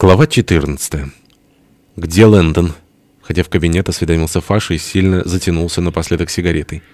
Глава 14. «Где Лэндон?» Хотя в кабинет осведомился Фаша и сильно затянулся напоследок сигаретой.